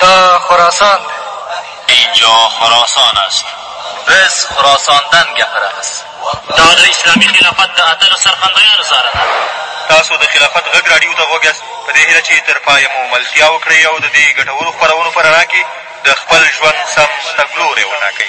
دا خراسان دی. اینجا خراسان است. بز خراساندن گپره بز. دا د اسلامي خلافت د اتلو سرخندویانو ساره ده. تاسو د خلافت غږ راډیو ته غوږ یاست، په دې هیله چې تر پایه مو ملتیا وکړئ او د دې ګټورو خپرونو په رڼا کې د خپل ژوند سم تګلوری وټاکئ.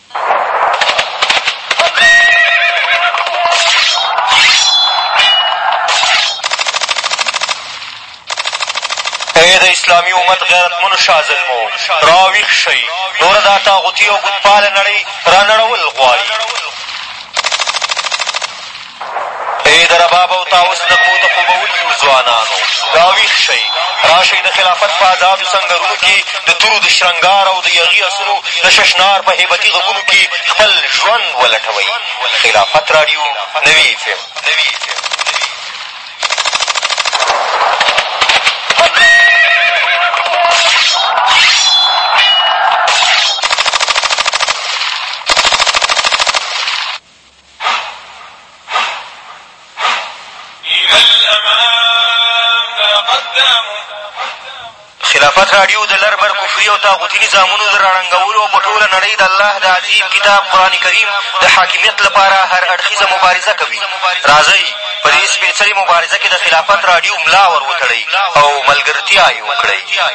ای د اسلامي امت غیرتمنو شازلمو! راویښ شئ! نوره دا طاغوتي او بتپاله نړۍ رانړول غواړي. ای د رباب او طاوس نغمو ته خوبولي یو ځوانانو! راویښ شئ! راشئ د خلافت په ازادو سنګرونو کې د تورو د شرنګار او د یاغي اسونو د ششنار په هیبتي غږونو کې خپل ژوند ولټوئ! خلافت راډیو، نوي ایف ایم. خلافت راډیو د لر بر کفري او طاغوتي نظامونو د راړنګولو او په ټوله نړۍ د الله د عظیم کتاب قرآن کریم د حاکمیت لپاره هر اړخیزه مبارزه کوي راځئ په دې سپېڅلې مبارزه کې د خلافت راډیو ملا ور وتړئ او ملګرتیا یې وکړئ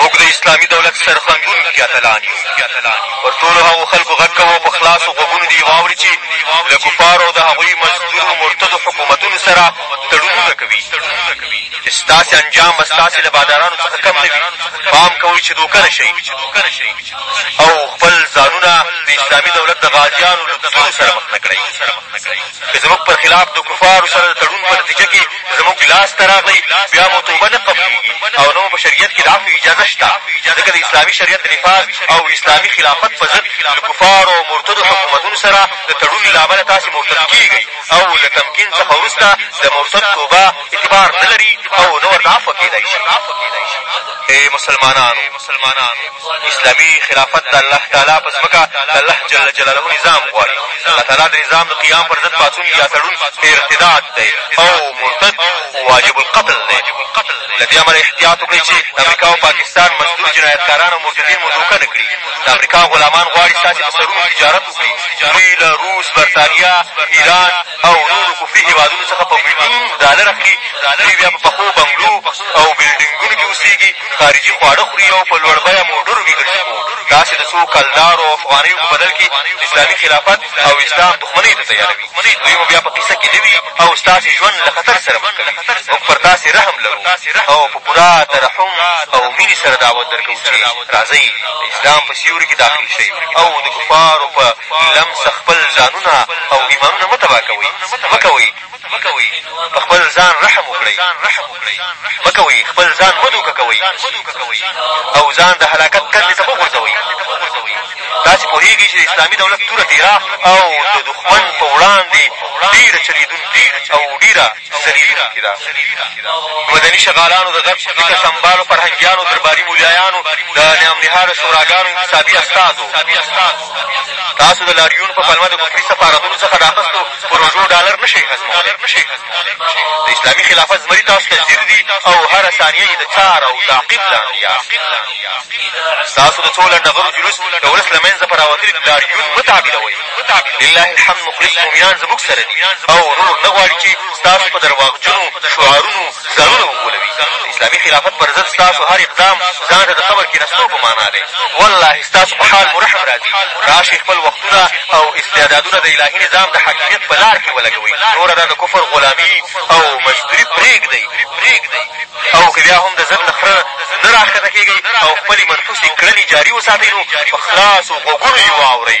موږ د اسلامي دولت سرښندونکي اتلان یو، پر ټولو هغو خلکو غږ کوو په خلاصو غوږونو دې یې واوري چې له کفارو او د هغوی مزدورو مرتدو حکومتونو سره تړونونه کوي چې ستاسې انجام به ستاسې له بادارانو څخه کم نه وي، پام کوئ چې دوکه نه شئ او خپل ځانونه د اسلامي دولت د غازیانو له تورو سره مخ نه کړئ. که زموږ پر خلاف د کفارو سره د تړون په نتیجه کې زموږ لاس ته راغلئ بیا مو توبه نه قبلېږي او نه مو په شریعت کې د عفو اجازه شته، ځکه د اسلامي شریعت د نفاذ او اسلامي خلافت په ضد له کفارو او مرتدو حکومتونو سره د تړون له امله تاسې مرتد کېږئ او له تمکین څخه وروسته د مرتد توبه اعتبار نه لري او نه ورته عفو کېدای شي. ای مسلمانانو! مسلمانانو! اسلامي خلافت د الله تعالی په ځمکه د الله جل جلاله نظام غواړي. د الله تعالی د نظام د قیام پر ضد پاڅون یا تړون ارتداد دی او مرتد واجب القتل دی. له دې امله احتیاط وکړئ چې د امریکا او پاکستان مزدور جنایتکاران او مرتدین مو دوکه نه کړي. د امریکا غلامان غواړي ستاسې په سرونو تجارت وکړي. دوی له روس، برتانیا، ایران او نورو کفري هېوادونو څخه په میلیونونو ډالر اخلي، دوی بیا په پخو بنګلو او بلډنګونو کې اوسېږي، خارجي خواړه خوري او په لوړ بیه موډر وي ګرځي خو تاسې د څو کلدارو او افغانیو په بدل کې اسلامي خلافت او اسلام دښمنۍ ته تیاروي دوی مو بیا په قصه کې نه وي او ستاسې ژوند له خطر سره مخ کوي موږ پر تاسې رحم لرو او په پوره ترحم او مینې سره دعوت درکوو چې راځئ د اسلام په سیوري کې داخل شئ او د کفارو په لمسه خپل ځانونه او ایمانونه مه تباه کوئ مه کوئ مه کوئ په خپل ځان رحم وکړئ مه کوئ خپل ځان مه دوکه کوئ او ځان د هلاکت کندې ته مه غورځوئ تاسې پوهېږئ چې د اسلامي دولت توره تېرا او د دښمن په وړاندې ډېره چلېدونکې او ډېره ځلېدونکې ده مدني شغالانو د غرب فکر سمبالو فرهنګیانو درباري مولیایانو د نیامنهاله شوراګانو انتصابي استازو تاسو د لاریون په پلمه د کفري سفارتونو څخه د اخستو پروژو ډالر نه شئ هضمولی. د اسلامي خلافت زمري تاسو ته ځیر دي او هره ثانیه یې د څار او تعقیب لاندې یاست. ستاسو د څو لنډغرو جلوس د ولس له منځه په راوتلي لاریون مه تعبیروئ. لله الحمد مخلص مومنان زموږ سره دي او نور نه غواړي چې ستاسو په درواغجنو شعارونو ځانونه وغولوي د اسلامي خلافت پر ضد ستاسو هر اقدام ځان ته د قبر کېنستو په مانا دی والله ستاسو په حال مو رحم راځي راشئ خپل وختونه او استعدادونه د الهي نظام د حاکمیت په لار کښې ولګوئ نوره دا د کفر غلامي او مزدوري پرېږدئ او که بیا هم د ضد له خره نه راښکته کېږئ او خپلې منحوسې کړنې جاري وساتئ نو په خلاصو غوږونو یې واورئ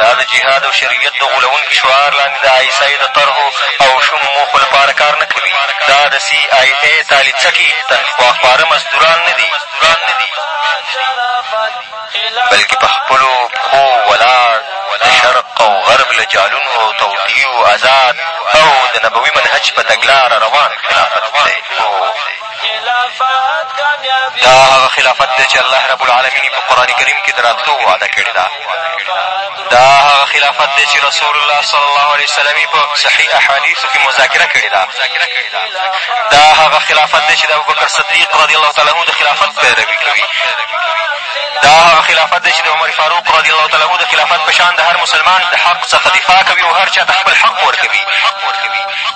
دا د جهاد او شریعت د غولونکي شعار لاندې د آی اس آی د طرحو او شومو موخو لپاره کار نه کوي دا د سي آی اې تالي څټي تنخوا خواره مزدوران نه دي بلکې په خپلو پښو ولاړ د شرق او غرب له جالونو او توطیو ازاد او د نبوي منهج په تګلاره روان خلافت دی دا هغه خلافت دی چې الله رب العالمین یې په قرآنکریم کې د راتلو وعده کړې ده دا هغه خلافت دی چې رسول الله صلی الله علیه وسلم یې په صحیح احادیثو کې مذاکره کړې ده دا هغه خلافت دی چې د ابوبکر صدیق رضی الله تعالی عنه د خلافت پیروي کوي دا هغه خلافت دی چې د عمر فاروق رضی الله تعالی د خلافت په شان د هر مسلمان د حق څخه دفاع کوي او هر چا ته خپل حق ورکوي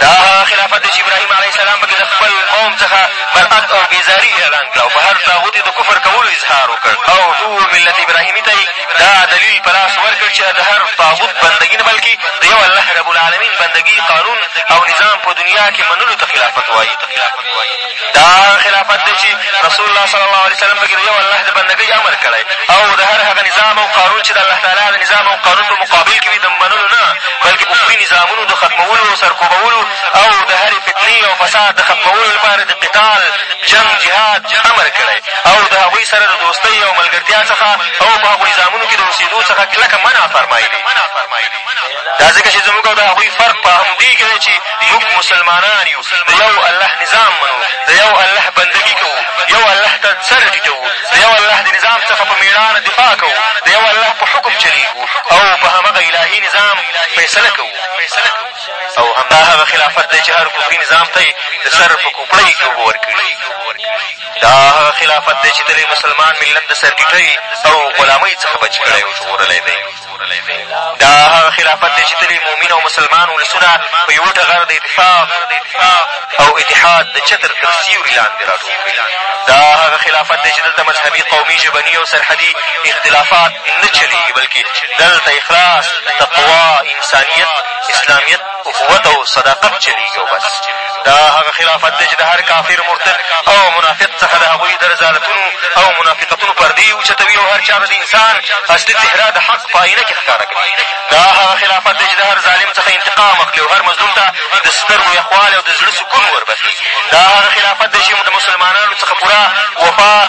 دا هغه خلافت دی چې ابراهیم علیه السلام په کې د خپل قوم څخه برأت او بېزاري اعلان کړه او په هر طاغوت یې د کفر کولو اظهار وکړ او ټول ملت ابراهیمي ته دا دلیل په لاس ورکړ چې د هر طاغوت بندګي نه بلکې د یو الله رب العالمین بندګي قانون او نظام په دنیا کې منلو ته خلافت وایي دا هغه خلافت دی چې رسول الله صلی الله علیه وسلم په کښې د یو الله د بندګۍ امر کړی او د هر هغه نظام او قانون چې د الله تعالی د نظام او قانون په مقابل کښې وي د منلو نه بلکې کفري نظامونو د ختمولو او سرکوبولو او د هرې فتنې او فساد د ختمولو لپاره د قتال جنګ جهاد امر کړی او د هغوی سره د دوستۍ او ملګرتیا څخه او په هغو نظامونو کښې د اوسېدو څخه کلکه منع فرمایلې دا ځکه چې زموږ او د هغوی فرق په همدې کښې دی چې موږ مسلمانان یو، د یو الله نظام منو، د یو الله بندګي کوو، یو الله ته سر ټیټوو، د یو الله د نظام څخه په مېړانه دفاع کوو، د یو الله په حکم چلېږو او په همغه الهي نظام فیصله کوو. او همدا هغه خلافت دی چې هر کفري نظام ته یې د سر په کوپړۍ کښې اوبه ورکړي. دا هغه خلافت دی چې تل یې مسلمان ملت د سرټیټۍ او غلامۍ څخه بچ کړی او ژغورلی دی. دا هغه خلافت دی چې تل یې مؤمن او مسلمان ولسونه په یوه ټغر د اتفاق او اتحاد د چتر تر سیوري لاندې راټول کړي دا هغه خلافت دی چې دلته مذهبي قومي ژبني او سرحدي اختلافات نه چلېږي بلکې دلته اخلاص تقوا انسانیت اسلامیت اخوت او صداقت چلېږي او بس. دا هغه خلافت دی چې د هر کافر، مرتد او منافق څخه د هغوی د رذالتونو او منافقتونو پردې اوچتوي او هر چا ته د انسان اصلي څهره د حق په آیینه کې ښکاره کوي. دا هغه خلافت دی چې د هر ظالم څخه انتقام اخلي او هر مظلوم ته د سترګو یخوالی او د زړه سکون وربښي. دا هغه خلافت دی چې د مسلمانانو څخه پوره وفا،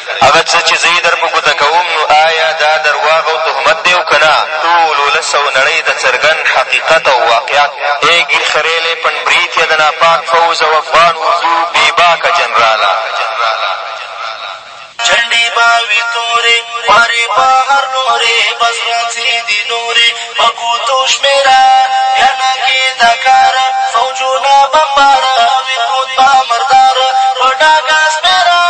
هغه څه چې زه یې در په ګوته کوم، نو آیا دا درواغ او تهمت دی او که نه؟ ټول ولس او نړۍ ته څرګند حقیقت او واقعیت دی. ای ګیرخریلی پنډبریتیه د ناپاک فوځ او افغان اردو بې باکه جنراله! جنډې به وي تورې، خوارې به هر لورې، بس راځې دې نورې! په ګوتو شمېره بیا نه کېده کار فوجونه بمبار وي پروت به مردار په ډاګه سپېره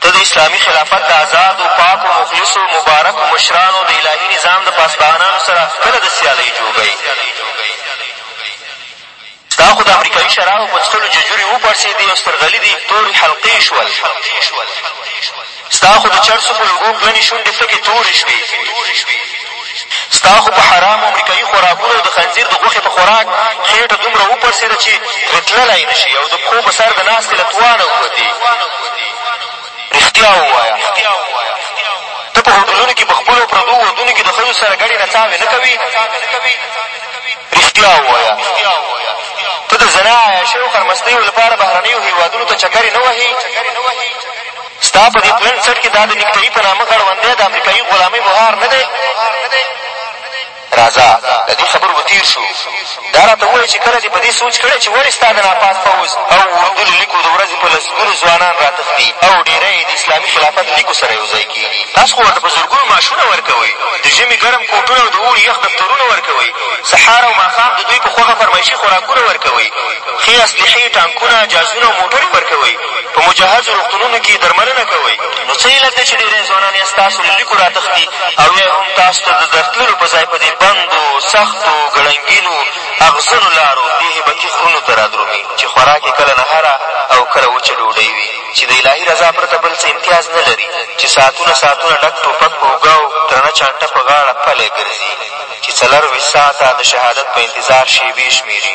ته د اسلامي خلافت د ازادو، پاکو، مخلصو، مبارکو مشرانو د الهي نظام د پاسبانانو سره کله د سیالۍ جوګه یې؟ ستا خو د امریکايي شرابو په څښلو ججوري وپړسېدې او سترغلي دې تورې حلقې شول. ستا خو د چرسو په لوګو پلنې شونډې تکې تورې شوې. ستا خو په حرامو امریکايي خوراکونو او د خنځیر د غوښې په خوراک خېټه دومره وپړسېده چې ترې تللی نه شې او د پښو په سر د ناستې له توانه ووتې. رښتیا ووایه! ته په هوټلونو کې په خپلو او پردو ودونو کې د ښځو سره ګډې نڅاوې نه کوې؟ رښتیا ووایه! ته د زنا، عیاشۍ او خرمستیو لپاره بهرنیو هېوادونو ته چکرې نه وهې؟ ستا په دې پلن څټ کې دا د نیکټایي په نامه غړوندی د امریکایي غلامۍ مهار نه دی؟ راځه له دې خبرو به تېر شو، دا راته ووایه چې کله دې په دې سوچ کړی چې ولې ستا د ناپاک پوځ او اردو له لیکو د ورځې په لسګونو ځوانان راتښتي او ډېری یې د اسلامي خلافت لیکو سره یو ځای کېږي؟ تاسو خو ورته په زرګونو معاشونه ورکوئ، د ژمي ګرم کوټونه او د اوړي یخ دفترونه ورکوئ، سهار او ماښام د دوی په خوښه فرمایشي خوراکونه ورکوئ، ښې اسلحې، ټانکونه، جازونه او موټرې ورکوئ، په مجهزو روغتونونو کې درملنه کوئ نو څه علت دی چې ډېری ځوانان یا ستاسو له لیکو را تښتي او یا هم تاسو ته د درتللو په ځای په دې بندو سختو ګړنګینو اغزنو لارو دې هیبتي غرونو ته رادرومي چې خوراک یې کله نهره او کله وچه ډوډۍ وي چې د الهي رضا پرته بل څه امتیاز نه لري چې ساعتونه ساعتونه ډک ټوپک په اوږه او درنه چانټه په غاړه پلی ګرځي چې څلرویشت ساعته د شهادت په انتظار شېبې شمېري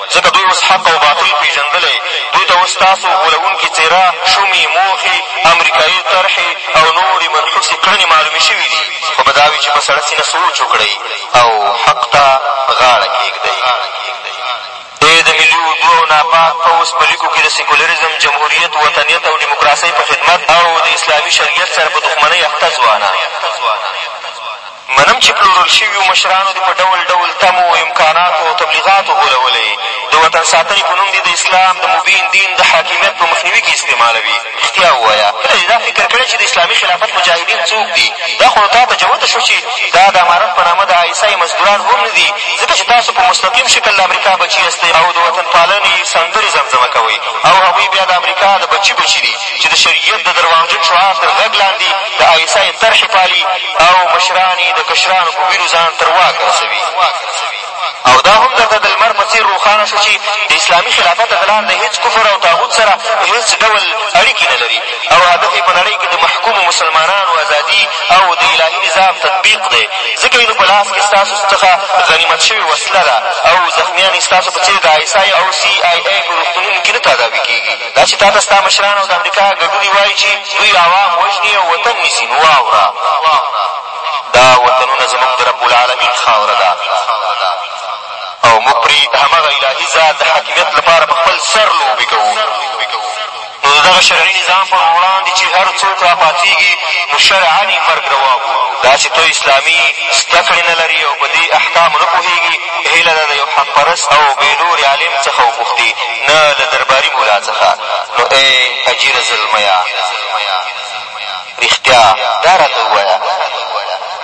ځکه دوی اوس حق او باطل پېژندلی، دوی ته اوس ستاسو غولوونکې څېره، شومې موخې، امریکایې طرحې او نورې منحوسې کړنې معلومې شوې دي. ښه به دا وي چې په سړه سینه سوچ وکړئ او حق ته غاړه کېږدئ. ای د ملي اردو او ناپاک پوځ په لیکو کې د سیکولریزم، جمهوریت، وطنیت او ډیموکراسۍ په خدمت او د اسلامي شریعت سره په دښمنۍ اخته ځوانه! منم چې پلورل شویو مشرانو دې په ډول ډول تمو، امکاناتو او تبلیغاتو غولولی، د وطن ساتنې په نوم دې د اسلام د مبین دین د حاکمیت په مخنیوي کې استعمالوي. رښتیا ووایه، کله دې دا فکر کړی چې د اسلامي خلافت مجاهدین څوک دي؟ دا خو نو تا ته جوته شو چې دا د امارت په نامه د آی اس آی مزدوران هم نه دي، ځکه چې تاسو په مستقیم شکل د امریکا بچي یاستئ او د وطن پالنې سندرې زمزمه کوئ او هغوی بیا د امریکا د بچي بچي دي چې د شرعیت د درواغجن شعار تر غږ لاندې د آی اس آی طرحې پالي او مشران یې د کشرانو په وینو ځان تر واک رسوي او دا هم درته د لمر په څېر روښانه شو چې د اسلامي خلافت اغلال د هېڅ کفر او تاغوت سره هېڅ ډول اړیکې نه لري او هدف یې په نړۍ کې د محکومو مسلمانانو ازادي او د الهي نظام تطبیق دی ځکه یې نو په لاس کې ستاسو څخه غنیمت شوې وسله ده او زخمیان یې ستاسو په څېر د آیسای او سي آی ای په روغتونونو کې نه تداوي کېږي دا چې تا ته ستا مشران او د امریکا ګډوني وايي چې دوی عوام وژني او وطن نیسي نو واوره دا وطنونه زموږ د رب العالمین خاوره ده او موږ پرې د همغه الهي ذات د حاکمیت لپاره په خپل سر لوبې کوو نو د دغه شرعي نظام پر وړاندې چې هر څوک را پاڅېږي نو شرعا یې مرګ روا بولو دا چې ته اسلامي زده کړې نه لري او په دې احکامو نه پوهېږي هیله ده له یو حق پرست او بې لورې عالم څخه وپوښتې نه له درباري ملا څخه. نو ای اجیره زلمیه! رښتیا دا راته ووایه،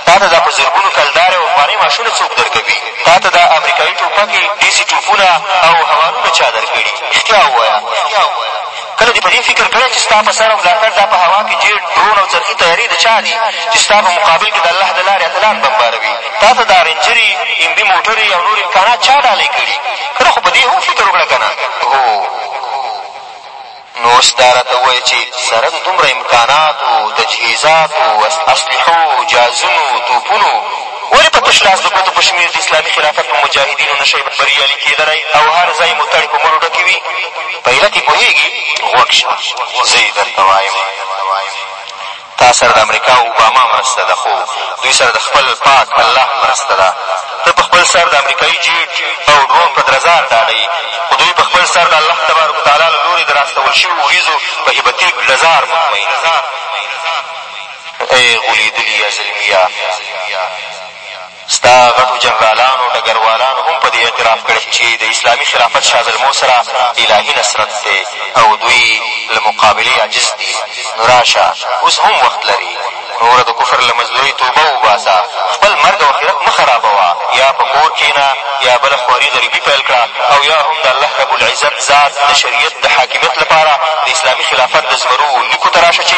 تا ته دا په زرګونو کلدارې او افغانۍ معاشونه څوک در کوي؟ تا ته دا امریکایي ټوپکې، ډیسي ټوپونه او هوانونه چا در کړي؟ رښتیا ووایه! کله دې په دې فکر کړی چې ستا په سر او ملاتړ دا په هوا کې جېټ، ډرون او څرخي طیارې د چا دي چې ستا په مقابل کې د الله د لارې اتلان بمباروي؟ تا ته دا رینجرې، ایمبي موټرې او نور امکانات چا ډالۍ کړي؟ کله خو په دې هم فکر وکړه که نه؟ هو. نو اوس دا راته ووایه چې سره د دومره امکاناتو، تجهیزاتو، اسلحو، جهازونو، توپونو، ولې په تش لاس د ګوتو په شمېر د اسلامي خلافت په مجاهدینو نه شئ بریالي کېدلی او هر ځای مو تړې په مړو ډکې وي؟ په علت یې پوهېږې؟ غوږ شه زه یې درته وایم. تا سره د امریکا او اوباما مرسته ده خو دوی سره د خپل پاک الله مرسته ده. ته په خپل سر د امریکایي جیټ او ډرون په درزا ډاډه یې خو دوی په خپل سر د الله تبارک وتعالی له لورې د رااستول شوي وریځو په هیبتي ډزار مطمئن دي. ته یې غولېدلي یا زلمیه ستا غټو جنرالانو ډګروالانو هم په دې اعتراف کړې چې د اسلامي خلافت شازلمو سره الهي نصرت دی او دوی له مقابلې عاجز دي نو راشه اوس هم وخت لرې وروره د کفر له مزدورۍ توبه وباسه خپل مرګ او اخرت مه خرابوه یا په کور کښېنه یا بله خواري غریبي پیل کړه او یا هم د الله رب العزت ذات د شریعت د حاکمیت لپاره د اسلامي خلافت د زمرو لیکو ته راشه چې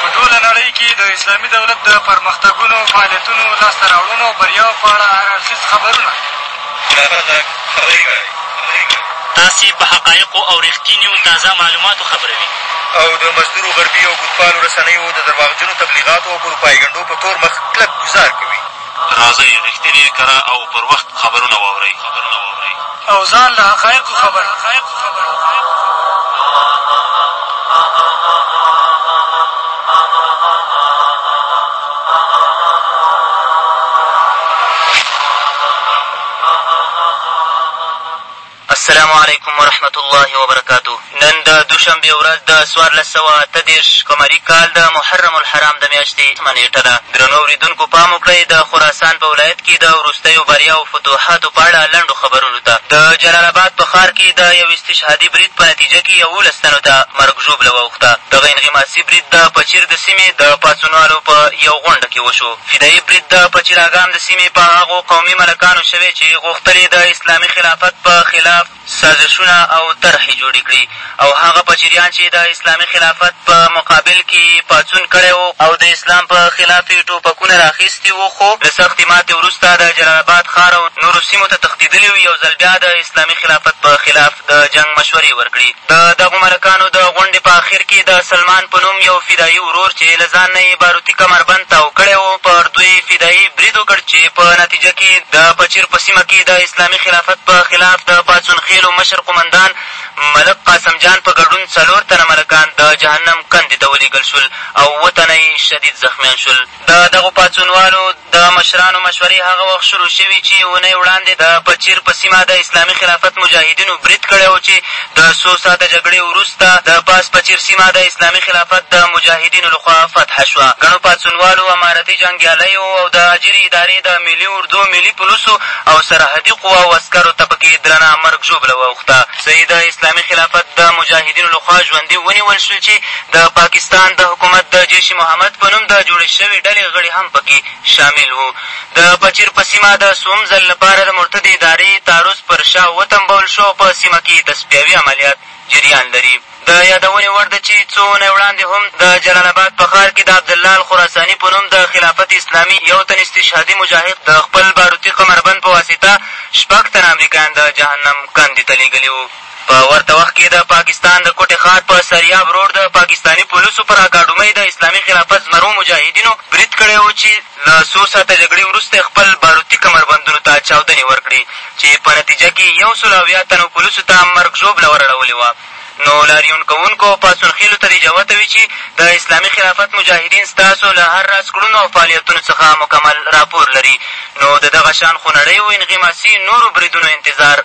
په ټوله نړۍ کې د اسلامي دولت د پرمختګونو، فعالیتونو، لاسته راوړنو او بریاوو په اړه هر اړخیز خبرونه. تاسې په حقایقو او رښتینیو تازه معلوماتو خبروي. او د مزدورو غربي او بتپالو رسنیو د درواغجنو تبلیغاتو او پروپایګنډو په تور مخ کلک ګوزار کوي. راځئ رښتینې، کره او پر وخت خبرونه واورئ. او ځان له حقایقو خبر کړئ. السلام علیکم ورحمت الله وبرکاته نن د دوشنبې ورځ د څوارلس سوه اته دېرش قمري کال د محرم الحرام د میاشتې مه نېټه ده درنو اورېدونکو پام وکړئ د خراسان په ولایت کې د وروستیو بریاو فتوحاتو په اړه لنډو خبرونو ته د جلال اباد په ښار کې د یو استشهادي برید په نتیجه کې یوولس تنو ته مرګ ژوبله واوښته دغه انغماسي برید د پچیر د سیمې د پاڅونوالو په یو غونډه کې وشو فدايي بريد د پچيراګام د سيمې په هغو قومي ملکانو شوی چې غوښتل يې د اسلامي خلافت په خلاف سازشونه او طرحې جوړې کړي او هغه پچيريان چې د اسلامي خلافت په مقابل کې يې پاڅون کړی و او د اسلام په خلاف يې ټوپکونه راخيستي وو خو له سختې ماتې وروسته د جلال اباد ښار او نورو سيمو ته تښتېدلي او يو ځل بيا د اسلامي خلافت په خلاف د جنګ مشورې ورکړي. د دغو ملکانو د غونډې په اخر کې د سلمان په نوم یو فدايي ورور چې له ځان نه یې باروتي کمربند تاو کړی و، پر دوی فدايي برید وکړ چې په نتیجه کې د پچیر په سیمه کې د اسلامي خلافت په خلاف د پاڅون خېلو مشر قومندان ملک قاسم جان په ګډون څلور تنه ملکان د جهنم کندې ته ولېږل شول او اووه تنه یې شدید زخمیان شول. د دغو پاڅونوالو د مشرانو مشورې هغه وخت شروع شوي چې اوونۍ وړاندې د پچیر په سیمه د اسلامي خلافت مجاهدینو برید کړی و چې د څو ساعته جګړې وروسته د پاس پچیر سیمه د اسلامي خلافت د مجاهدینو له خوا فتحه شوه. ګڼو پاڅونوالو امارتي جنګیالیو او د اجیرې ادارې د ملي اردو، ملي پولیسو او سرحدي قواو عسکرو ته په کې درنه مرګ ژوبله واوښته. څه یې د اسلامي خلافت د مجاهدینو له خوا ژوندي ونیول شول چې د پاکستان د حکومت د جیش محمد په نوم د جوړې شوې ډلې غړي هم په کې شامل وو. د پچیر په سیمه د څوم ځل لپاره د مرتدې ادارې تعرض پر شا وتمبول شو او په سیمه کې تصفیوي عملیات جریان لري. د یادونې وړ ده چې څو اونۍ وړاندې هم د جلال اباد په ښار کې د عبدالله الخراساني په نوم د خلافت اسلامي یو تن استشهادي مجاهد د خپل باروتي قمربند په واسطه شپږ تنه امریکایان د جهنم کندې ته لېږلي وو. په ورته وخت کې د پاکستان د کوټې ښار په سریاب روډ د پاکستاني پولسو پر اکاډمۍ د اسلامي خلافت زمرو مجاهدینو برید کړی و چې له څو ساعته جګړې وروسته یې خپل باروتي کمربندونو ته چاودنې ورکړې چې په نتیجه کې یې یو سل او اویا تنو پولسو ته مرګ ژوبله وراړولې وه نو لاریون کوونکو او پاڅون خېلو ته دې جوته وي چې د اسلامي خلافت مجاهدین ستاسو له هر راز کړونو او فعالیتونو څخه مکمل راپور لري نو د دغه شان خونړیو انغماسي نورو بریدونو انتظار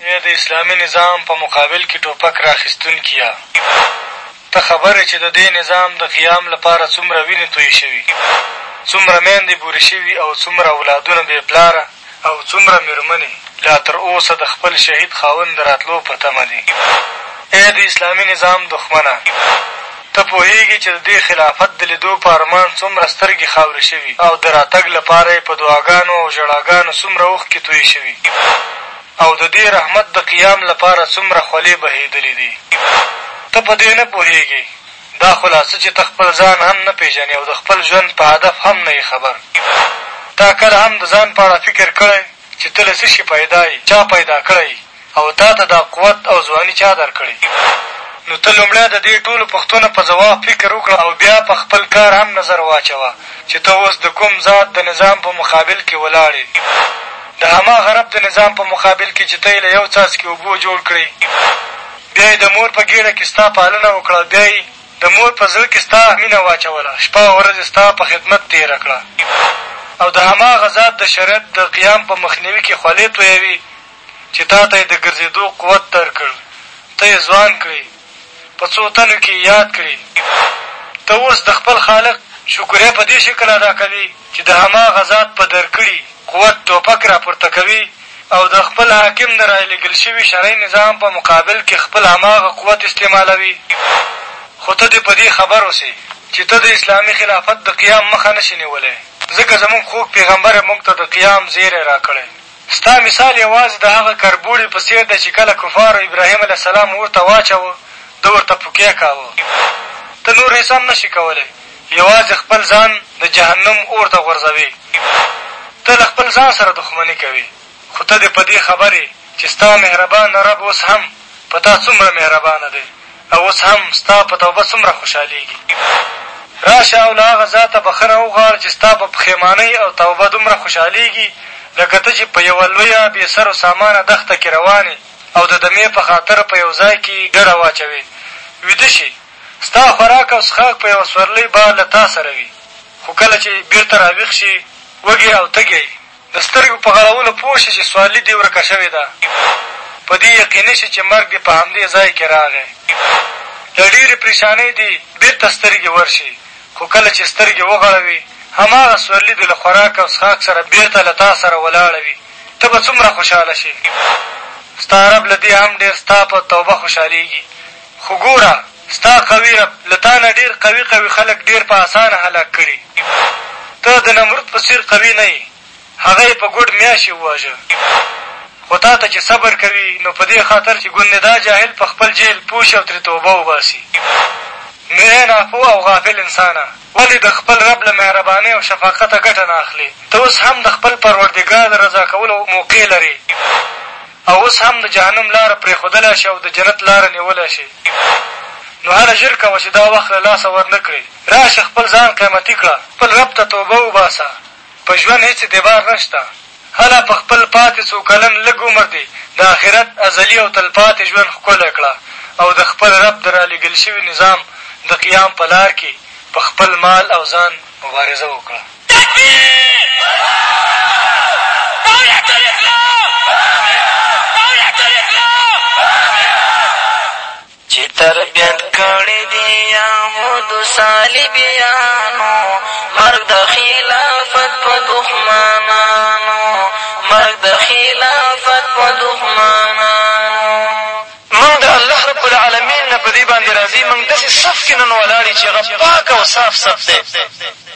ای د اسلامي نظام په مقابل کې ټوپک رااخیستونکیه! ته خبر یې چې د دې نظام د قیام لپاره څومره وینې تویې شوي، څومره میندې بورې شوي او څومره اولادونه بې پلاره او څومره مېرمنې لا تر اوسه د خپل شهید خاوند د راتلو په تمه دي؟ ای د اسلامي نظام دښمنه! ته پوهېږې چې د دې خلافت د لیدو په ارمان څومره سترګې خاورې شوي او د راتګ لپاره یې په دعاګانو او ژړاګانو څومره اوښکې تویې شوي؟ او د دې رحمت د قیام لپاره څومره خولې بهېدلې دي، ته په دې نه پوهېږې؟ دا خو لا څه چې ته خپل ځان هم نه پېژنې او د خپل ژوند په هدف هم نه یې خبر. تا کله هم د ځان په اړه فکر کړی چې ته له څه شي پیدا یې؟ چا پیدا کړی یې او تا ته دا قوت او ځواني چا درکړې؟ نو ته لومړی د دې ټولو پوښتنو په ځواب فکر وکړه او بیا په خپل کار هم نظر واچوه چې ته اوس د کوم ذات د نظام په مقابل کې ولاړ یې؟ د هماغه رب د نظام په مقابل کې چې ته یې له یو څاڅکي اوبو جوړ کړې، بیا یې د مور په ګېډه کې ستا پالنه وکړه، بیا یې د مور په زړه کې ستا مینه واچوله، شپه او ورځ یې ستا په خدمت تېره کړه او د هماغه ذات د شریعت د قیام په مخنیوي کې خولې تویوې چې تا ته یې د ګرځېدو قوت درکړ، ته یې ځوان کړې. په څو تنو کې یې یاد کړې. ته اوس د خپل خالق شکرې په دې شکل ادا کوې چې د هماغه ذات په درکړي قوت ټوپک راپورته کوې او د خپل حاکم د رالېږل شوي شرعي نظام په مقابل کې خپل هماغه قوت استعمالوې. خو ته دې په دې خبر اوسې چې ته د اسلامي خلافت د قیام مخه نه شې نیولی، ځکه زموږ خوږ پیغمبر موږ ته د قیام زېری راکړی ستا مثال یوازې د هغه کربوړي په څېر دی چې کله کفارو ابراهیم علیه السلام اور ته واچوه، ده ورته پوکی کاوه. ته نور هېڅ هم نه شې کولی، یوازې خپل ځان د جهنم اور ته غورځوې. ته له خپل ځان سره دښمني کوې، خو ته دې په دې خبر یې چې ستا مهربان رب اوس هم په تا څومره مهربانه دی او اوس هم ستا په توبه څومره خوشحالېږي. راشه او له هغه ذاته بخښنه وغواړه چې ستا په پښېمانۍ او توبه دومره خوشحالېږي لکه ته چې په یوه لویه بې سر و سامانه دښته کې روان یې او د دمې په خاطر په یو ځای کې ډډه واچوې ویده شې ستا خوراک او څښاک په یوه سورلۍ به له تا سره وي خو کله چې بېرته راویښ شې وږې او تږې د سترګو په غړولو پوه شې چې سوارلي دې ورکه شوې ده، په دې یقیني شې چې مرګ دې په همدې ځای کې راغی. له ډېرې پرېشانۍ دې بېرته سترګې ورشي، خو کله چې سترګې وغړوې، هماغه سورلي دې له خوراک او څښاک سره بېرته له تا سره ولاړه وي، ته به څومره خوشاله شې؟ ستا رب له دې هم ډېر ستا په توبه خوشالېږي. خو ګوره! ستا قوي رب له تا نه ډېر قوي قوي خلک ډېر په اسانه هلاک کړي. ته د نمرود په څېر قوي نه يې، هغه يې په ګوډ مياشې وواژه. خو تا ته چې صبر کوي، نو په دې خاطر چې ګوندې دا جاهل په خپل جهل پوه شي او ترې توبه وباسي. نو ای ناپوه او غافل انسانه! ولې د خپل رب له مهربانۍ او شفقته ګټه نه اخلې؟ ته اوس هم د خپل پروردګار د رضا کولو موقع لرې. او اوس هم د جهنم لاره پرېښودلای شې او د جنت لاره نېولای شې، نو هله ژر کوه چې دا وخت له لاسه ور نه کړې. راشه خپل ځان قیمتي کړه، خپل رب ته توبه وباسه، په ژوند هېڅ اعتبار نه شته، هله په خپل پاتې څو کلن لږ عمر دې د اخرت ازلي او تلپاتې ژوند ښکلی کړه او د خپل رب د رالېږل شوي نظام د قیام په لار کې په خپل مال او ځان مبارزه وکړه. چې تربیت کړي دي یهودو صلیبیانو مرګ د خلافت په دښمنانو مرګ د خلافت په دښمنانو موږ د الله رب العالمین نه په دې باندې راځي موږ داسې صف کې نن ولاړي چې هغه پاک او صاف صف دی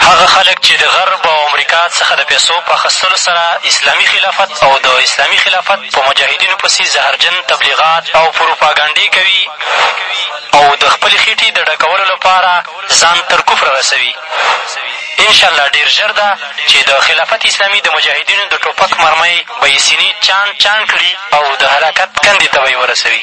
هغه خلک چې د غرب او امریکا څخه د پیسو په اخستلو سره اسلامي خلافت او د اسلامي خلافت په مجاهدینو پسې زهرجن تبلیغات او پروپاګانډې کوي او د خپلې خیټې د ډکولو لپاره ځان تر کفره رسوي انشاالله ډېر ژر ده چې د خلافت اسلامي د مجاهدینو د ټوپک مرمۍ به یې سینې چاڼ چاڼ کړي او د هلاکت کندې ته به یې ورسوي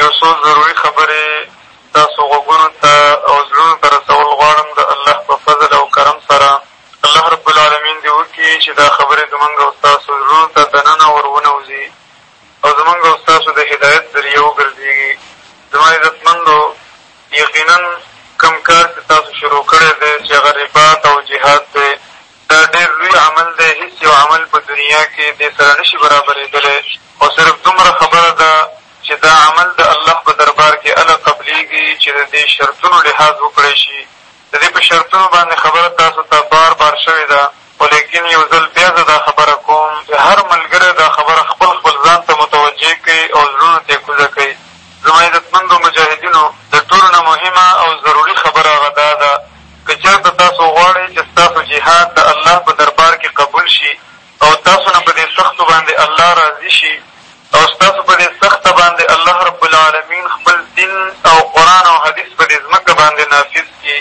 یو څو ضروري خبرې ستاسو غوږونو ته او زړونو ته رسول غواړم د الله په فضل او کرم سره الله رب العالمین دې وکړي چې دا خبرې زمونږ او ستاسو زړونو ته دننه ور ونوځي او زمونږ او ستاسو د هدایت ذریعه وګرځېږي زما عزتمندو یقینا کوم کار چې تاسو شروع کړی دی چې هغه رباط او جهاد دی دا ډېر لوی عمل دی، هېڅ یو عمل په دنیا کې دې سره نه شي برابرېدلی، خو صرف دومره خبره ده چې دا عمل د الله په دربار کې اله قبلېږي چې د دې شرطونو لحاظ وکړی شي. د دې په شرطونو باندې خبره تاسو ته بار بار شوې ده، خو لېکن یو ځل بیا زه دا خبره کوم چې هر ملګری دا خبره خپل خپل ځان ته متوجه کړي او زړونو ته یې کوزه کړي. زما عزتمندو مجاهدینو! د ټولو نه مهمه او ضروري خبره هغه دا ده که چېرته تاسو غواړئ چې ستاسو جهاد د الله په دربار کې قبول شي او تاسو نه په دې سختو باندې الله راضي شي او ستاسو په دې سخته باندې الله رب العالمين خپل دين او قرآن او حديث په دې ځمکه باندې نافذ کړي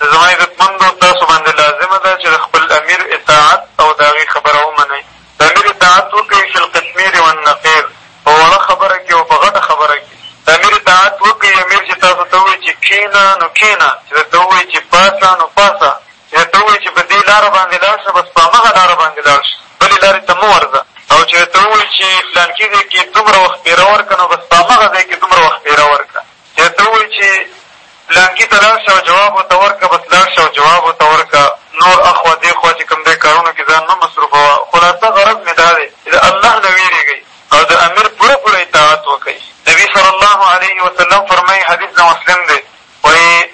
نو زما عزتمندو تاسو باندې لازمه ده چې د خپل امير اطاعت او د هغې خبره ومنئ. د امیر اطاعت وکړئ فی القسمیر والنقیر په وړه خبره کې او په غټه خبره کې د امیر اطاعت وکړئ امیر چې تاسو ته ووایي چې کښېنه نو کښېنه چې درته ووایي چې پاڅه نو پاڅه چې درته ووایي چې په دې لاره باندې لاړ شه بس په همغه لاره باندې لاړ شه بلې لارې ته مه ورځه او چې درته ووایي چې فلانکي ځای کې دومره وخت پېره ورکړه نو بس په همغه ځای کې دومره وخت پېره ورکړه چا ته ووایي چي پلانکي ته لاړ شه او جواب ورته ورکړه، بس لاړ شه او جواب ورته ورکړه، نور اخوا دېخوا چي کوم دی کارونو کي ځان مه مصروفه وه، خلاصه غرض مي دا دی چي د الله نه وېرېږئ او د امير پوره پوره اطاعت وکړئ. نبي صلی الله عليه وسلم فرمايي، حديث د مسلم دی، وايي،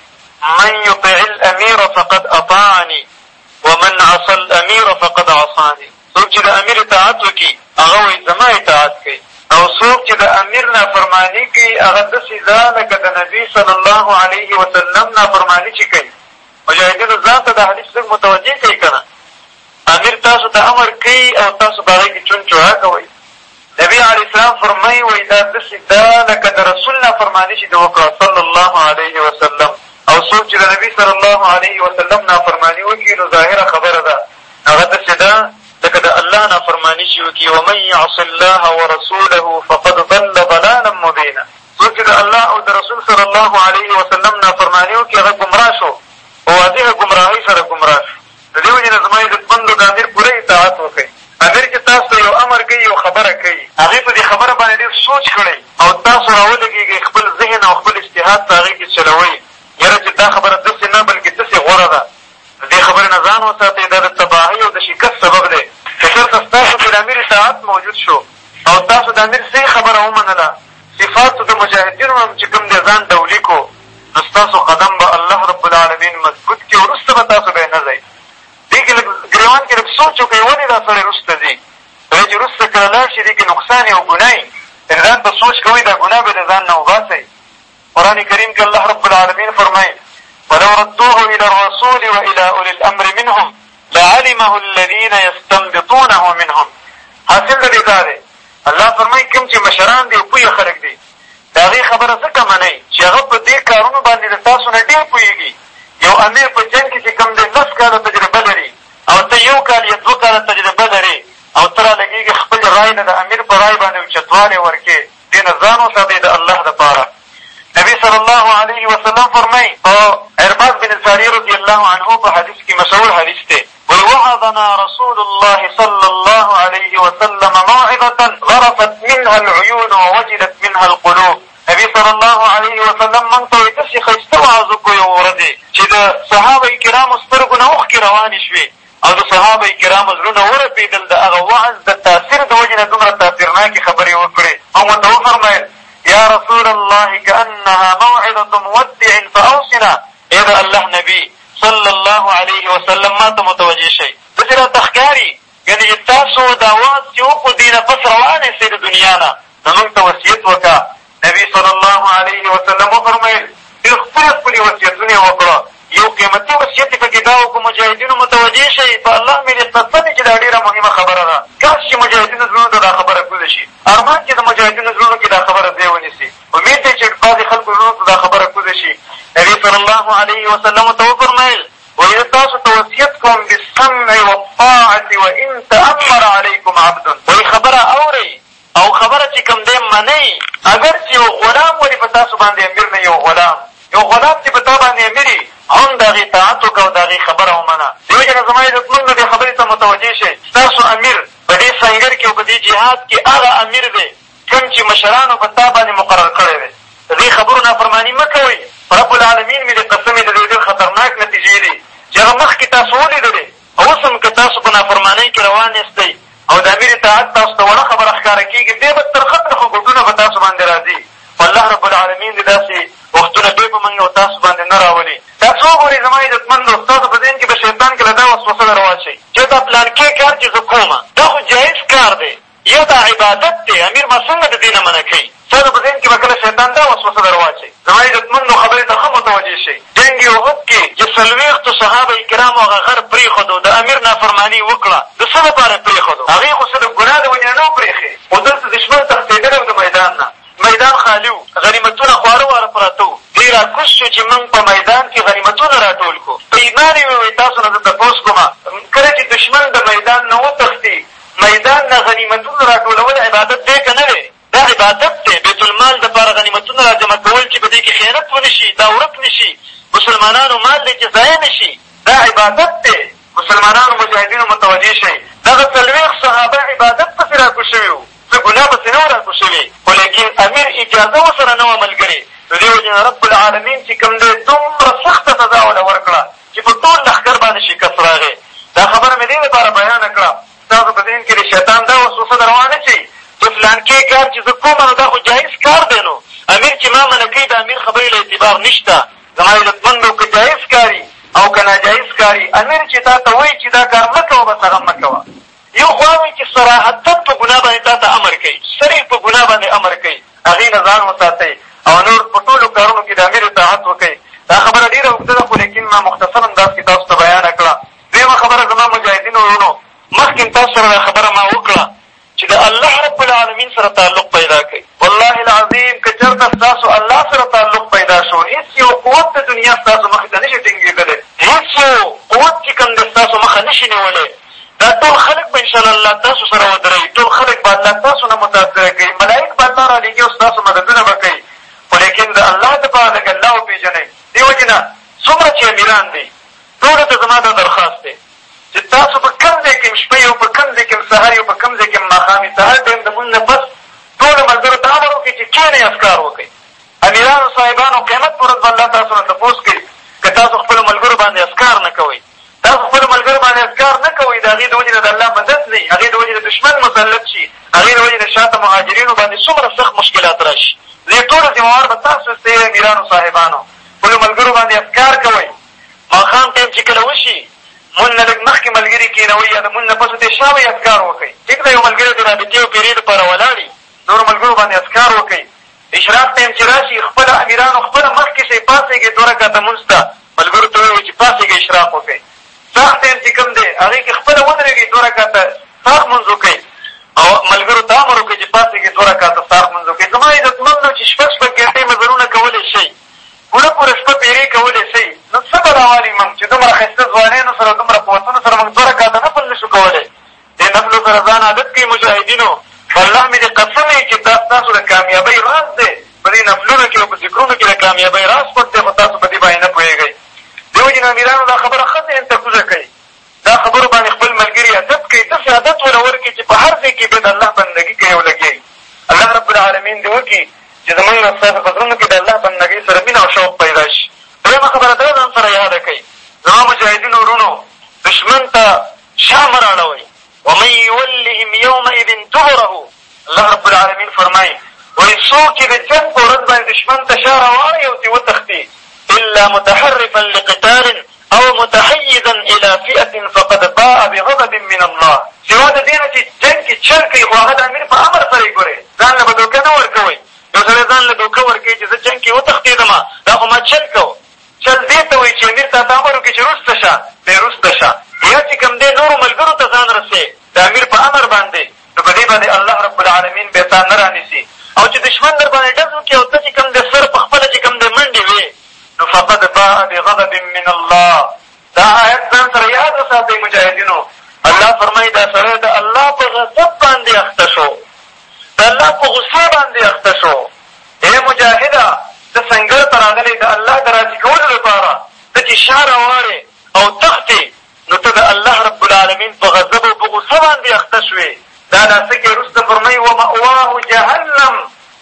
من يطع الامير فقد اطاعني ومن عصى الامير فقد عصاني. څوک چې د امیر اطاعت وکړي، هغه وایي زما اطاعت کوي او څوک چې د امیر نافرماني کوي، هغه داسې ده لکه د نبي صلی الله علیه وسلم نافرماني چې کوي. مجاهدینو ځان ته دا حدیث لږ متوجه کړئ که نه، امیر تاسو ته امر کوي او تاسو په هغه کې چونچوڼه کوئ، نبي عليه السلام فرمايي، وايي دا داسې ده لکه د رسول نافرماني چې دې وکړه، صلی الله عليه وسلم، او څوک چې د نبي صلی الله عليه وسلم نافرماني وکړي نو ظاهره خبره ده هغه داسې ده لکه د الله نافرماني چې وکړي، ومن يعص الله ورسوله فقد ضل ضلالا مبينا، څوک چې د الله او د رسول صلی الله عليه وسلم نافرماني وکړي هغه ګمراه شو، په واضحه ګمراهۍ سره ګمراه شو، د دې وجې نه زما عزت مندو د امیر پوره اطاعت وکړئ. امیر چې تاسو ته یو امر کوي، یو خبره کوي، هغې په دې خبره باندې ډېر سوچ کړئ او تاسو را ولګېږئ، خپل ذهن او خپل اجتهاد په هغې کې چلوئ، یاره چې دا خبره دسې نه بلکې دسې غوره ده، د دې خبرې نه ځان وساتئ، دا د تباهۍ او د شکست سبب دی. که چېرته ستاسو کې د امیر اطاعت موجود شو او تاسو د امیر صحیح خبره ومنله، صفاتو د مجاهدینو نه مو چې کوم دی ځان ډولي کړو، نو ستاسو قدم به الله رب العالمين مضبوط کړي او وروسته به تاسو بيا نه ځئ. دې کې لږ ګرېوان کې لږ سوچ وکړئ ولې دا سړی وروسته ځي؟ سړی چې وروسته کله لاړ شي دې کې نقصان يې او ګناه يې یعنې ځان ته سوچ کوئ دا ګناه به له ځان نه وباسئ. قرآن کریم کې الله رب العالمين فرمایي ولو ردوه الى الرسول والى اولي الامر منهم لعلمه الذين يستنبطونه منهم حاصل دې دا دی الله فرمايي، کوم چې مشران دي او پوه خلک دي، د هغوی خبره ځکه منئ چې هغه په دې کارونو باندې له تاسو نه ډېر پوهېږي، يو امير په جنګ کې چې کوم دی لس کاله تجربه لري او ته يو کال يا دوه کاله تجربه لرې او ته رالګېږې خپلې رايې له د امير په رايې باندې اوچتوالی ورکړې، دې نه ځان وساتئ د الله لپاره نبي صلی الله عليه وسلم فرمايي، په عرباض بن ساريه رضي الله عنه په حديث کې مشهور حديث دی. وایي، وعظنا رسول الله صلی الله علیه وسلم موعظة ذرفت منها العیون ووجلت منها القلوب، نبي صلی الله علیه وسلم مونږ ته وایي، داسې ښایسته وعظ وکړو یوه ورځ یې چې د صحابه کرامو سترګو نه اوښکې روانې شوې او د صحابه کرامو زړونه ورپېدل، د هغه وعظ د تاثیر د وجې نه دومره تاثیرناکې خبرې یې وکړې، مونږ ورته وفرمایل، یا رسول الله کأنها موعظة مودع فأوصنا، ای د الله نبي! صلی الله علیه وسلم ما ته متوجه شئ داسې راته ښکاري ګنې چې تاسو دا وخت چې وکړو دې نه پس روان شئ د دنیا نه نو موږ ته وصیت وکړه نبي صلی الله علیه وسلم وفرمایل ډېر ښکلي ښکلي وصیتونه یې وکړه یو قیمتي وصیت یې پکې دا وکړو مجاهدینو متوجه شئ په الله مې دې قسم چې دا ډېره مهمه خبره ده کاش چې مجاهدینو زړونو ته دا خبره کوزه شي ارمان چې د مجاهدینو زړونو کښې دا خبره ځای ونیسي امید دی چې بعضې خلکو زړونو ته دا خبره کوزه شي، نبي صلی الله علیه وسلم ورته وفرمایل، وایي زه تاسو ته وصیت کوم بالسمع والطاعة وان تأمر علیکم عبد، وایي خبره اورئ او خبره چې کوم دی منئ، اګر چې یو غلام ولې په تاسو باندې امیر نه وي، یو غلام یو غلام چې په تا باندې امیر وي هم د هغې طاعت وکړه او د هغې خبره ومنه، دې وجې نه زما عزتمندو دې خبرې ته متوجه شئ، ستاسو امیر په دې سنګر کې او په دې جهاد کې هغه امیر دی کوم چې مشرانو په تا باندې مقرر کړی دی، د دې خبرو نافرماني مه کوئ، په رب العالمین مې دې قسم یې د دې ډېر خطرناک نتیجې دي چې هغه مخکې تاسو ولیدلې او اوس هم که تاسو په نافرمانۍ کې روان یاستئ او د امیر اطاعت تاسو ته وړه خبره ښکاره کېږي، بیا به ترخه ترخه ګوتونه په تاسو باندې راځي، خو الله رب العالمین دې داسې وختونه بیا په موږ او تاسو باندې نه راولي. تاسو وګورئ زما عزتمندو! ستاسو په ذهن کې به شیطان کله دا وسوسه در واچوي چې دا پلانکی کار چې زه کوم دا خو جایز کار دی، يا دا عبادت دی امير ما څنګه د دې نه منع کوي؟ ستاسو په ذهن کې به کله شيطان دا وسوسه در واچوي؟ زما عزتمندو خبرې ته ښه متوجه شئ، جنګ احد کې چې څلوېښتو صحابه کرامو هغه غر پرېښودو، د امير نافرماني يې وکړه، د څه لپاره يې پرېښودو؟ هغوی خو صرف ګناه د وجې نه نه و پرېښې، خو دلته دښمن تښتېدلی و د ميدان نه، ميدان خالي و، غنيمتونه خواره واره پراته وو، دی راکوز شو چې موږ په ميدان کې غنيمتونه راټول کړو، په ايمان يې وويل تاسو نه زه تپوس کوم، کله چې دښمن د ميدان نه وتښتي میدان نه غنیمتونو راټولول عبادت دی که نه دی؟ دا عبادت دی، بیت المال لپاره غنیمتونه راجمع کول چې په دې کې خیانت ونه شي، دا ورک نه شي، مسلمانانو مال دی چې ضایع نه شي، دا عبادت دی، مسلمانانو مجاهدینو متوجه شئ، دغه څلوېښت صحابه عبادت پسې راکوز شوي وو، څه ګناه پسې نه وه راکوز شوې، خو لیکن امیر اجازه ورسره نه وه ملګرې، نو دې وجې نه رب العالمین چې کوم دی دومره سخته سزا ورله ورکړه، چې په ټول لښکر باندې شکست راغی. دا خبره مې دې لپاره بیانه کړه، ستاسو په ذهن کې د شیطان دا وسوسه در روانه شي، چې فلانکی کار چې زه کوم، نو دا خو جایز کار دی، نو امیر چې ما منع کوي، د امیر خبرې له اعتبار نشته، زما عزتمند که جایز کار وي او که ناجایز کار وي، امیر چې تا ته وايي چې دا کار مه کوه، بس هغه مه کوه. يو خوا وي چې صراحتاً په ګناه باندې تا ته امر کوي، صريح په ګناه باندې امر کوي، هغې نه ځان وساتئ او نور په ټولو کارونو کې د امير اطاعت وکړئ. دا خبره ډېره اوږده ده خو ليکن ما مختصراً انداز کې تاسو ته بيان کړه. دويمه خبره زما مجاهدينو وروڼو! مخکې تاسو سره دا خبره ما وکړه چې د الله رب العالمين سره تعلق پيدا کړئ. والله العظيم که چېرته ستاسو الله سره تعلق پيدا شو، هېڅ يو قوت د دنيا ستاسو مخې ته نه شي ټينګېدلی، هېڅ يو قوت چې کوم دی ستاسو مخه نه شي نيولی، دا ټول خلک به انشاءالله الله تاسو سره ودروي، ټول خلک به الله تاسو نه متاثره کوي، ملائک به الله رالېږي او ستاسو مددونه به کوي، خو لېکن د الله دپاره لږ الله وپېژنئ، دې وجې نه څومره چې اميران دي ټولو ته زما دا درخواست دی چې تاسو په کوم ځای کې هم شپه يي او په کوم ځای کې هم سهار يي او په کوم ځای کې هم ماښام يي سهار ټايم د مونځ نه پس ټولو ملګرو ته امر وکړئ چې کېنئ اذکار وکړئ، اميرانو صاحبانو قيامت په ورځ به الله تاسو نه تپوس کوي که تاسو خپلو ملګرو باندې اذکار نه کوئ. تاسو خپلو ملګرو باندې اذکار نه کوئ، د هغې د وجې نه د الله مدد نه وي، د هغې د وجې نه دښمن مسلط شي، د هغې د وجې نه شاته مهاجرینو باندې څومره سخت مشکلات راشي، د دې ټولو ذمه وار به تاسو اوسئ، ای امیرانو صاحبانو! خپلو ملګرو باندې اذکار کوئ، ماښام ټایم چې کله وشي، لمونځ نه لږ مخکې ملګري کېنوئ یا د لمونځ نه پس ورته شا وئ، اذکار وکړئ، ټیک ده یو ملګری د رابطې او پېرې لپاره ولاړ وي، نورو ملګرو باندې اذکار وکړئ، اشراق ټایم چې راشي خپله امیرانو خپله مخکې شئ پاڅېږئ دوه رکعته لمونځ ته ملګرو ته ووایئ چې پاڅېږئ اشراق وکړئ څاښت ټایم چې کوم دی هغې کې خپله ودرېږئ دوه رکعته څاښت لمونځ وکړئ او ملګرو ته امر وکړئ چې پاڅېږئ دوه رکعته څاښت لمونځ وکړئ زما عزتمندو چې شپږ شپږ ګنټې مزلونه کولی شئ پوره پوره شپه پېرې کولی شئ نو څه به راوالي مونږ چې دومره ښایسته ځوانیانو سره دومره قوتونو سره مونږ دوه رکعته نفل نه شو کولی دې نکلو سره ځان عادت کړئ مجاهدینو! په الله مې دې قسم وي چې دا ستاسو د کامیابۍ راز دی، په دې نفلونو کې او په ذکرونو کې د کامیابۍ راز پټ دی، خو تاسو په دې باندې نه پوهېږئ. دې وجې نه امیرانو دا خبره ښه ذهن ته کوزه کړئ، دا خبرو باندې خپل ملګري عادت کړئ، داسې عادت ورله ورکړئ چې په هر ځای کې بیا د الله بندګي کوي او لګیا وي. الله رب العالمین دې وکړي چې زمونږ او ستاسو په زړونو کې د الله بندګۍ سره مینه او شوق پیدا شي. درېیمه خبره دا ځان سره یاده کړئ، زما مجاهدینو وروڼو! دښمن ته شا مه راړوئ، ومن یولهم یومئذ دبره، الله رب العالمین فرمائی، وایي څوک چې د جنګ په ورځ باندې دښمن ته شا راواړوي او ترې وتښتي، الا متحرفا لقتال او متحیزا الی فئة فقد باء بغضب من الله، سوا د دې نه چې جنګ کې چل کوي، خو هغه د امیر په امر سره یې ګورئ، ځان له به دوکه نه ورکوئ، یو سړی ځان له دوکه ورکوي چې زه جنګ کې وتښتېدم، دا خو ما چل کاوه. چل دې ته وایي چې امیر تاته امر وکړي چې روسته شه، بیا روسته شه، یا چې کوم دی نورو ملګرو ته ځان رسوې د امیر په امر باندې، نو په دې باندې الله رب العالمین بیا تا نه رانیسي او چې دښمن در باندې ډز وکړي او ته چې کوم دی سر په خپله چې کوم دی منډې وې، نو فقد باء بغضب من الله دا آیت ځان سره یاد وساتئ مجاهدینو، الله فرمایي دا سړی د الله په غضب باندې اخته شو، د الله په غصې باندې اخته شو. ای مجاهده! ته سنګر ته راغلې د الله د راضي کولو لپاره، ته چې شا راواړې او تښتې نو ته د الله رب العالمين په غضب او په غوسه باندې اخته شوې. د الله څخه وروسته فرمايي، ومأواه جهنم،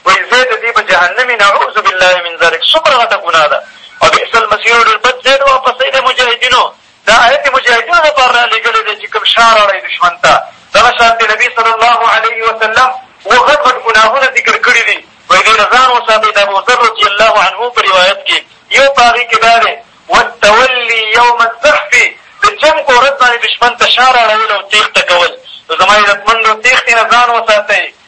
وایي ځای د دې به جهنم وي، نعوذ بالله من ذلک، څومره غټه ګناه ده او بئس المصير ډېر بد ځای د واپسۍ دی مجاهدينو! دا آیت د مجاهدینو لپاره رالېږلی دی چې کوم شا راړی دښمن ته. دغه شانتې نبي صلی الله علیه وسلم اووه غټ غټ ګناهونه ذکر کړي دي، وایي دې نه ځان وساتئ، د ابوذر رضی الله عنه په روایت کې یو په هغې کې دا دی، والتولی یوم الزحف، د جنګ په ورځ باندې دښمن ته شا راړول او تېښته کول، نو زما عزتمندو تېښتې نه ځان وساتئ،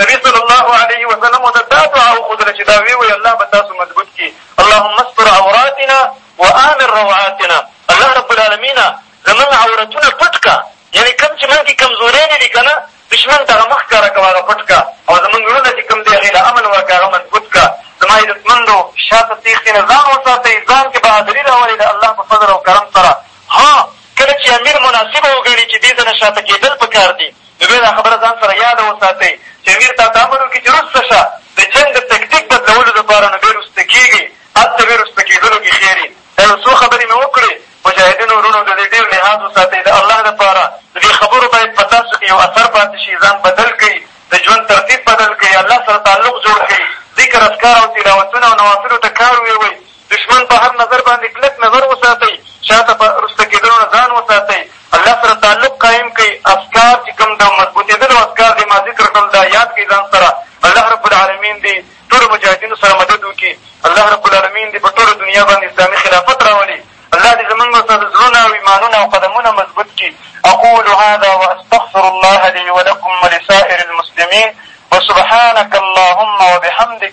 نبي صلی الله علیه وسلم ورته دا دعا وښودله چې دا ویې وایي الله به تاسو مضبوط کړي اللهم استر عوراتنا وآمر روعاتنا الله رب العالمینه زمونږ عورتونه پټ کړه یعنې کوم چې مونږ کښې کمزورۍ نه دي که نه دشمن ته هغه مه ښکاره کوه هغه پټ کړه او زمونږ زړونه چې کوم دی هغې له امن ورکړه هغه مضبوط کړه زما عزتمندو شا ته تېښتې نه ځان وساتئ ځان کښې بهادري راولئ د الله په فضل او کرم سره ها کله چې امیر مناسبه وګڼي چې دې ځای نه شا ته کېدل په کار دي زبیر دا خبره ځان سره یاده وساتئ چې امیر تا ته امر وکړي چې روسته شه، د جنګ د تکتیک بدلولو لپاره نو بیا روسته کېږئ، هلته بیا روسته کېدلو کې خیر یې. دا یو څو خبرې مې وکړې، مجاهدینو وروڼو د دې ډېر لحاظ وساتئ د الله لپاره، د دې خبرو باید په تاسو کې یو اثر پاتې شي، ځان بدل کړئ، د ژوند ترتیب بدل کړئ، الله سره تعلق جوړ کړئ، ذکر، اذکار او تلاوتونه او نوافلو ته کار ویوئ، دښمن په هر نظر باندې کلک نظر وساتئ، شاته په رسته کېدلو نه ځان وساتئ، الله سره تعلق قایم کړئ، اذکار چې کوم د مضبوطېدلو اذکار دې ما ذکر کړل دا یاد کړئ ځان سره، الله رب العالمین دې ټولو مجاهدینو سره مدد وکړي، الله رب العالمین دې په ټوله دنیا باندې اسلامي خلافت راولي، الله دې زمونږ او ستاسو زړونه او ایمانونه او قدمونه مضبوط کړي، اقول هذا واستغفر الله لي ولکم ولسائر المسلمین وسبحانک اللهم وبحمدک.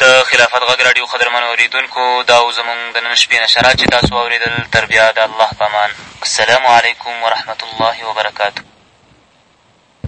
د خلافت غږ راډیو قدرمنو اورېدونکو دا وو زموږ د نن شپې نشرات چې تاسو واورېدل تر بیا د الله په امان السلام علیکم ورحمت الله وبرکاته.